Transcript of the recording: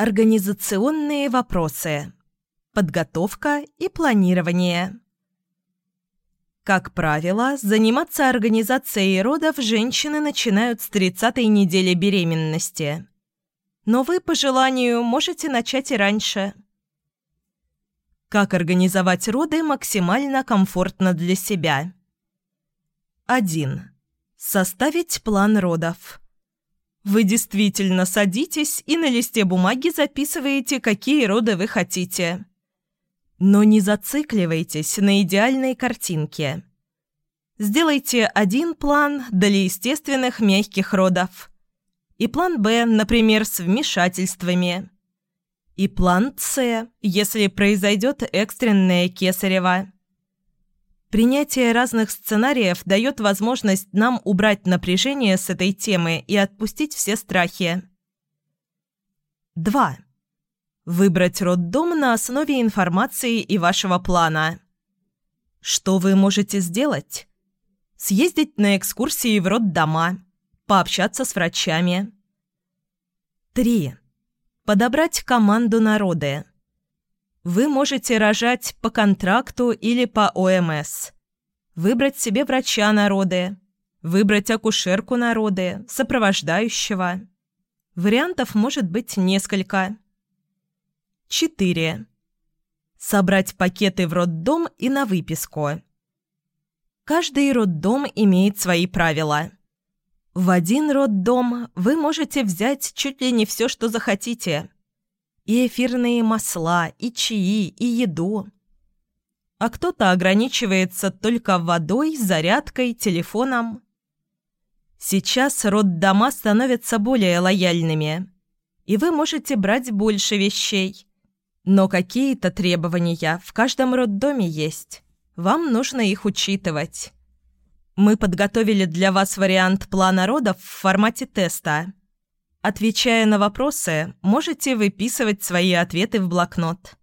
Организационные вопросы. Подготовка и планирование. Как правило, заниматься организацией родов женщины начинают с 30-й недели беременности. Но вы, по желанию, можете начать и раньше. Как организовать роды максимально комфортно для себя? 1. Составить план родов. Вы действительно садитесь и на листе бумаги записываете, какие роды вы хотите. Но не зацикливайтесь на идеальной картинке. Сделайте один план для естественных мягких родов. И план «Б», например, с вмешательствами. И план «С», если произойдет экстренное кесарево. Принятие разных сценариев дает возможность нам убрать напряжение с этой темы и отпустить все страхи. 2. Выбрать роддом на основе информации и вашего плана. Что вы можете сделать? Съездить на экскурсии в роддома, пообщаться с врачами. 3. Подобрать команду народы. Вы можете рожать по контракту или по ОМС. Выбрать себе врача народы. Выбрать акушерку народы, сопровождающего. Вариантов может быть несколько. 4. Собрать пакеты в роддом и на выписку. Каждый роддом имеет свои правила. В один роддом вы можете взять чуть ли не все, что захотите. И эфирные масла, и чаи, и еду. А кто-то ограничивается только водой, зарядкой, телефоном. Сейчас роддома становятся более лояльными, и вы можете брать больше вещей – но какие-то требования в каждом роддоме есть. Вам нужно их учитывать. Мы подготовили для вас вариант плана родов в формате теста. Отвечая на вопросы, можете выписывать свои ответы в блокнот.